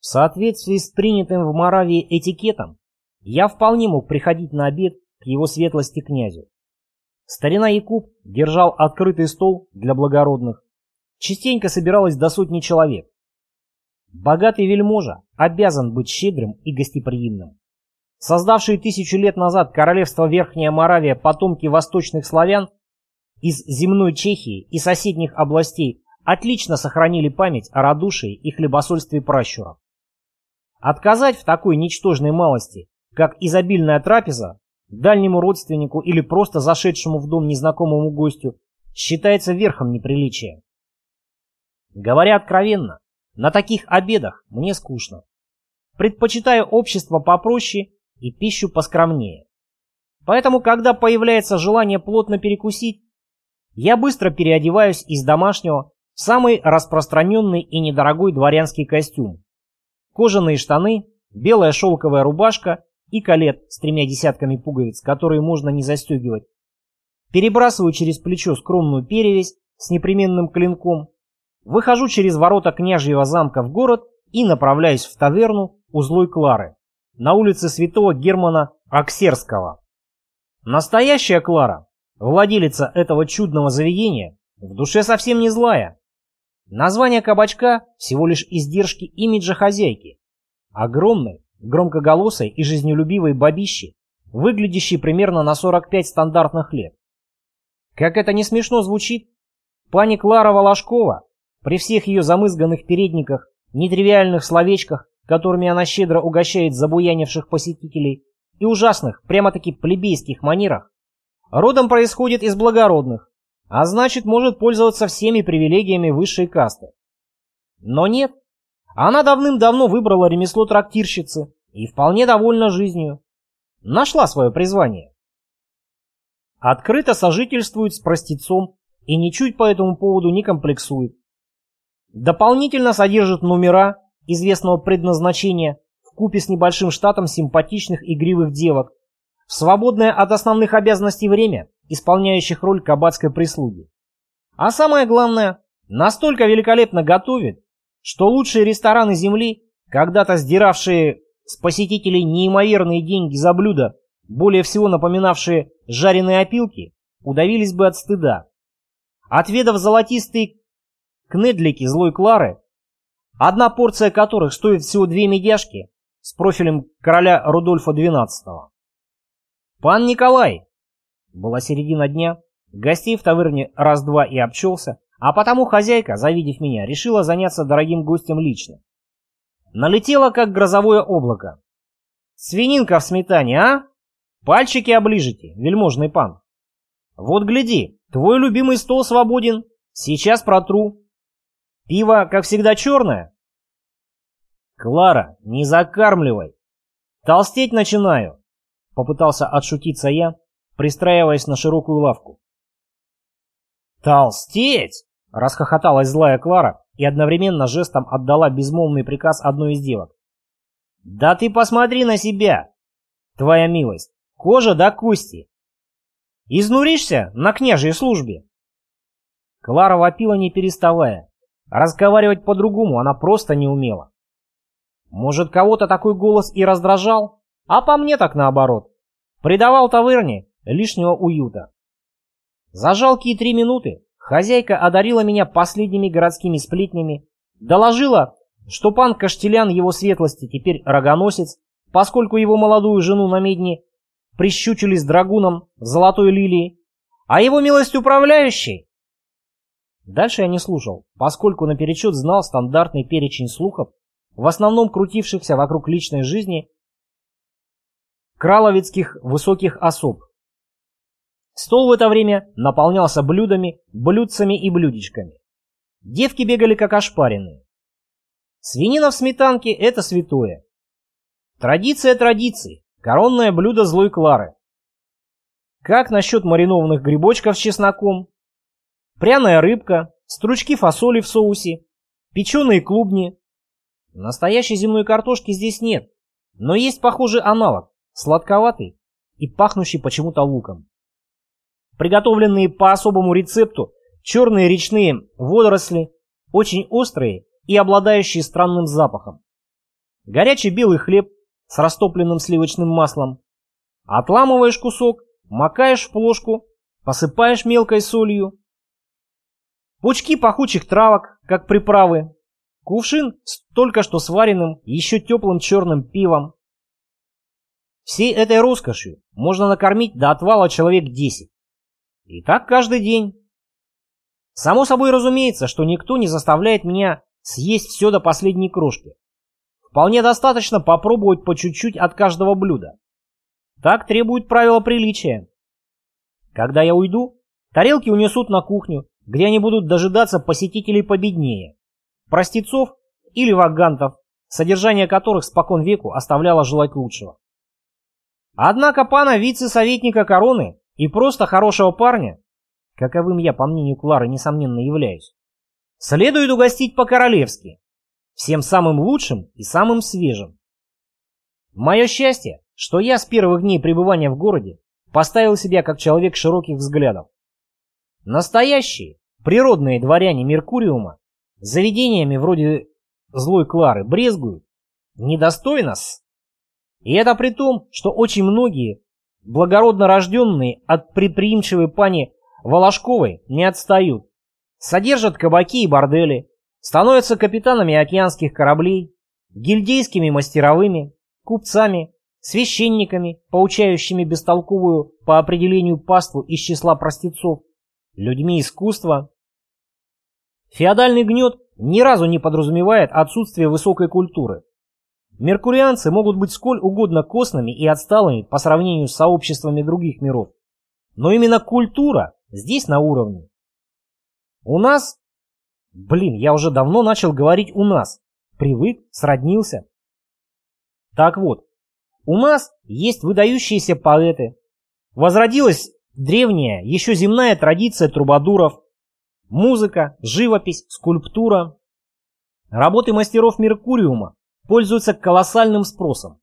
В соответствии с принятым в Моравии этикетом, я вполне мог приходить на обед к его светлости князю. Старина Якуб держал открытый стол для благородных. Частенько собиралось до сотни человек. Богатый вельможа обязан быть щедрым и гостеприимным. Создавшие тысячу лет назад королевство Верхняя Моравия потомки восточных славян из земной Чехии и соседних областей отлично сохранили память о радушии и хлебосольстве пращуров. Отказать в такой ничтожной малости, как изобильная трапеза, дальнему родственнику или просто зашедшему в дом незнакомому гостю, считается верхом неприличия. Говоря откровенно, на таких обедах мне скучно. Предпочитаю общество попроще и пищу поскромнее. Поэтому, когда появляется желание плотно перекусить, я быстро переодеваюсь из домашнего в самый распространенный и недорогой дворянский костюм. Кожаные штаны, белая шелковая рубашка и калет с тремя десятками пуговиц, которые можно не застегивать. Перебрасываю через плечо скромную перевязь с непременным клинком, выхожу через ворота княжьего замка в город и направляюсь в таверну у злой Клары на улице святого Германа Аксерского. Настоящая Клара, владелица этого чудного заведения, в душе совсем не злая. Название кабачка всего лишь издержки имиджа хозяйки. Огромной, громкоголосой и жизнелюбивой бабищи, выглядящей примерно на 45 стандартных лет. Как это не смешно звучит, пани Клара Волошкова при всех ее замызганных передниках, нетривиальных словечках, которыми она щедро угощает забуянивших посетителей, и ужасных, прямо-таки плебейских манерах, родом происходит из благородных, а значит может пользоваться всеми привилегиями высшей касты. Но нет, она давным-давно выбрала ремесло трактирщицы и вполне довольна жизнью. Нашла свое призвание. Открыто сожительствует с простецом и ничуть по этому поводу не комплексует. Дополнительно содержит номера известного предназначения в купе с небольшим штатом симпатичных игривых девок, в свободное от основных обязанностей время, исполняющих роль кабацкой прислуги. А самое главное, настолько великолепно готовит, что лучшие рестораны Земли, когда-то сдиравшие с посетителей неимоверные деньги за блюда, более всего напоминавшие жареные опилки, удавились бы от стыда. Отведав золотистые кнедлики злой Клары, одна порция которых стоит всего две медяшки с профилем короля Рудольфа XII. «Пан Николай!» Была середина дня, гостей в таверне раз-два и обчелся, а потому хозяйка, завидев меня, решила заняться дорогим гостем лично. Налетела, как грозовое облако. «Свининка в сметане, а? Пальчики оближите, вельможный пан. Вот гляди, твой любимый стол свободен, сейчас протру. Пиво, как всегда, черное?» «Клара, не закармливай. Толстеть начинаю», — попытался отшутиться я, пристраиваясь на широкую лавку. «Толстеть?» Расхохоталась злая Клара и одновременно жестом отдала безмолвный приказ одной из девок. «Да ты посмотри на себя! Твоя милость, кожа до кости! Изнуришься на княжьей службе!» Клара вопила не переставая. Разговаривать по-другому она просто не умела. Может, кого-то такой голос и раздражал, а по мне так наоборот. Придавал таверне лишнего уюта. За жалкие три минуты Хозяйка одарила меня последними городскими сплетнями, доложила, что пан Каштелян его светлости теперь рогоносец, поскольку его молодую жену на медне прищучили с драгуном в золотой лилии, а его милость управляющий... Дальше я не слушал, поскольку наперечет знал стандартный перечень слухов, в основном крутившихся вокруг личной жизни краловицких высоких особ, Стол в это время наполнялся блюдами, блюдцами и блюдечками. Девки бегали как ошпаренные. Свинина в сметанке – это святое. Традиция традиций, коронное блюдо злой Клары. Как насчет маринованных грибочков с чесноком? Пряная рыбка, стручки фасоли в соусе, печеные клубни. Настоящей земной картошки здесь нет, но есть похожий аналог, сладковатый и пахнущий почему-то луком приготовленные по особому рецепту черные речные водоросли, очень острые и обладающие странным запахом. горячий белый хлеб с растопленным сливочным маслом. Отламываешь кусок, макаешь в плошку, посыпаешь мелкой солью. Пучки пахучих травок, как приправы. Кувшин с только что сваренным, еще теплым черным пивом. Всей этой роскошью можно накормить до отвала человек 10. И так каждый день. Само собой разумеется, что никто не заставляет меня съесть все до последней крошки. Вполне достаточно попробовать по чуть-чуть от каждого блюда. Так требует правила приличия. Когда я уйду, тарелки унесут на кухню, где они будут дожидаться посетителей победнее, простецов или вагантов, содержание которых спокон веку оставляло желать лучшего. Однако пана вице-советника короны и просто хорошего парня каковым я, по мнению Клары, несомненно являюсь, следует угостить по-королевски, всем самым лучшим и самым свежим. Мое счастье, что я с первых дней пребывания в городе поставил себя как человек широких взглядов. Настоящие, природные дворяне Меркуриума заведениями вроде злой Клары брезгуют. Недостойно-с. И это при том, что очень многие, благородно рожденные от предприимчивой пани Волошковой не отстают. Содержат кабаки и бордели, становятся капитанами океанских кораблей, гильдейскими мастеровыми, купцами, священниками, поучающими бестолковую по определению паству из числа простецов, людьми искусства. Феодальный гнет ни разу не подразумевает отсутствие высокой культуры. Меркурианцы могут быть сколь угодно костными и отсталыми по сравнению с сообществами других миров. Но именно культура Здесь на уровне. У нас... Блин, я уже давно начал говорить «у нас». Привык, сроднился. Так вот, у нас есть выдающиеся поэты. Возродилась древняя, еще земная традиция трубадуров. Музыка, живопись, скульптура. Работы мастеров Меркуриума пользуются колоссальным спросом.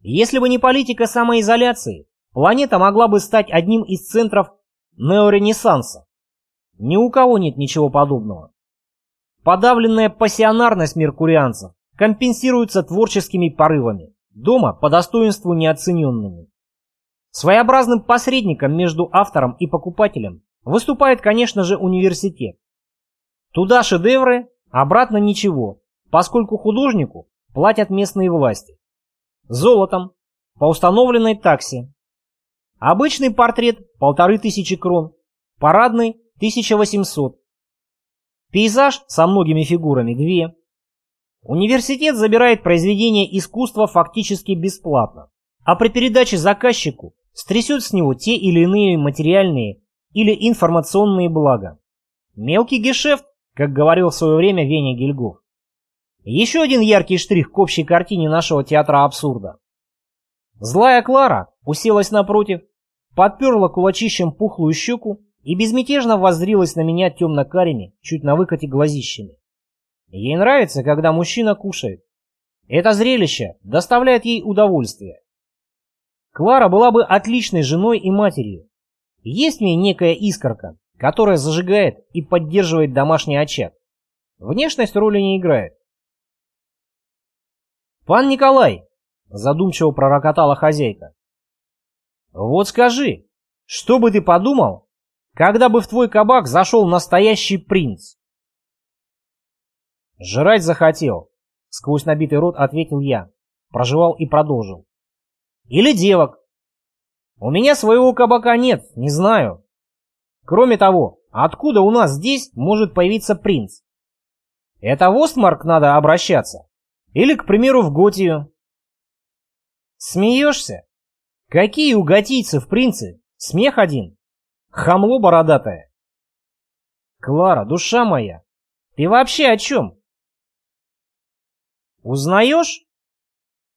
Если бы не политика самоизоляции, планета могла бы стать одним из центров неоренессанса. Ни у кого нет ничего подобного. Подавленная пассионарность меркурианцев компенсируется творческими порывами, дома по достоинству неоцененными. Своеобразным посредником между автором и покупателем выступает, конечно же, университет. Туда шедевры, обратно ничего, поскольку художнику платят местные власти. Золотом, по установленной таксе, Обычный портрет – полторы тысячи крон, парадный – 1800. Пейзаж со многими фигурами – две. Университет забирает произведения искусства фактически бесплатно, а при передаче заказчику стрясет с него те или иные материальные или информационные блага. Мелкий гешефт, как говорил в свое время Веня Гильгоф. Еще один яркий штрих к общей картине нашего театра абсурда. Злая Клара уселась напротив, подперла кулачищем пухлую щеку и безмятежно воззрилась на меня темно-карими, чуть на выкате глазищами. Ей нравится, когда мужчина кушает. Это зрелище доставляет ей удовольствие. Клара была бы отличной женой и матерью. Есть в ней некая искорка, которая зажигает и поддерживает домашний очаг. Внешность роли не играет. «Пан Николай!» — задумчиво пророкотала хозяйка. Вот скажи, что бы ты подумал, когда бы в твой кабак зашел настоящий принц? Жрать захотел, сквозь набитый рот ответил я, проживал и продолжил. Или девок. У меня своего кабака нет, не знаю. Кроме того, откуда у нас здесь может появиться принц? Это в Остмарк надо обращаться? Или, к примеру, в Готию? Смеешься? Какие у готийцев принцы? Смех один. Хамло бородатое. Клара, душа моя, ты вообще о чем? Узнаешь?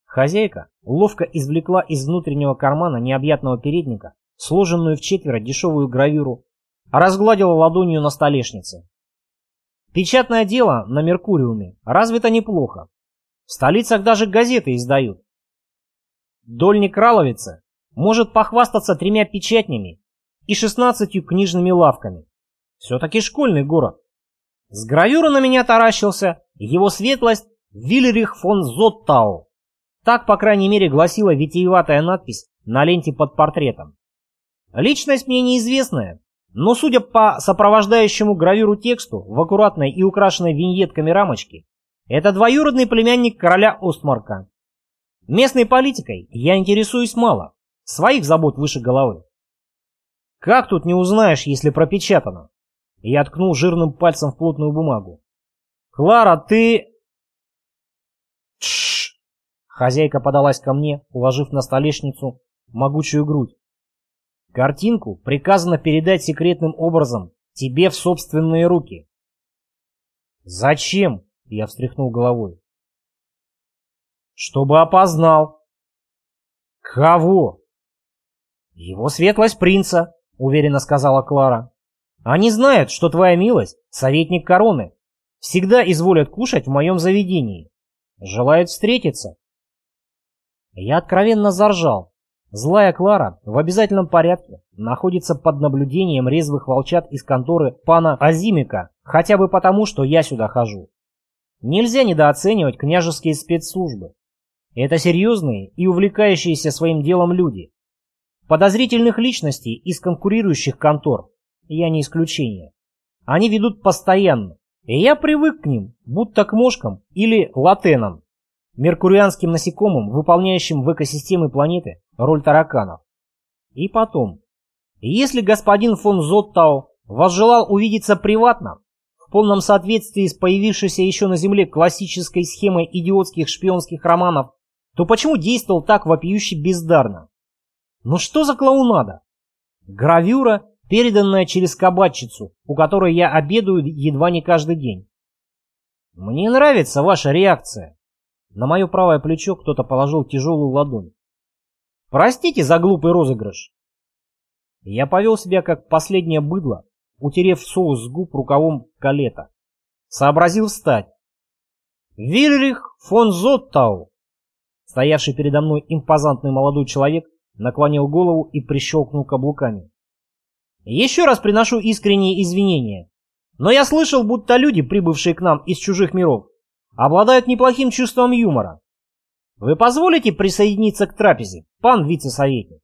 Хозяйка ловко извлекла из внутреннего кармана необъятного передника сложенную в четверо дешевую гравюру, разгладила ладонью на столешнице. Печатное дело на Меркуриуме развито неплохо. В столицах даже газеты издают. Дольник Краловица может похвастаться тремя печатнями и шестнадцатью книжными лавками. Все-таки школьный город. С гравюры на меня таращился его светлость Вильрих фон Зоттау. Так, по крайней мере, гласила витиеватая надпись на ленте под портретом. Личность мне неизвестная, но судя по сопровождающему гравюру тексту в аккуратной и украшенной виньетками рамочке, это двоюродный племянник короля Остмарка. Местной политикой я интересуюсь мало, своих забот выше головы. Как тут не узнаешь, если пропечатано? Я ткнул жирным пальцем в плотную бумагу. «Клара, ты...» Тш! Хозяйка подалась ко мне, уложив на столешницу могучую грудь. Картинку приказано передать секретным образом тебе в собственные руки. Зачем? Я встряхнул головой. Чтобы опознал. Кого? Его светлость принца, уверенно сказала Клара. Они знают, что твоя милость — советник короны. Всегда изволят кушать в моем заведении. Желают встретиться. Я откровенно заржал. Злая Клара в обязательном порядке находится под наблюдением резвых волчат из конторы пана Азимика, хотя бы потому, что я сюда хожу. Нельзя недооценивать княжеские спецслужбы. Это серьезные и увлекающиеся своим делом люди. Подозрительных личностей из конкурирующих контор я не исключение. Они ведут постоянно, и я привык к ним, будто к мошкам или латенам меркурианским насекомым, выполняющим в экосистеме планеты роль тараканов. И потом, если господин фон Зоттау возжелал увидеться приватно, полном соответствии с появившейся еще на Земле классической схемой идиотских шпионских романов, то почему действовал так вопиюще бездарно? Ну что за клоунада? Гравюра, переданная через кабачицу, у которой я обедаю едва не каждый день. Мне нравится ваша реакция. На мое правое плечо кто-то положил тяжелую ладонь. «Простите за глупый розыгрыш!» Я повел себя как последнее быдло, утерев соус с губ рукавом калета. Сообразил встать. «Вильрих фон Зоттау!» Стоявший передо мной импозантный молодой человек наклонил голову и прищелкнул каблуками. «Еще раз приношу искренние извинения, но я слышал, будто люди, прибывшие к нам из чужих миров, обладают неплохим чувством юмора. Вы позволите присоединиться к трапезе, пан вице-советник?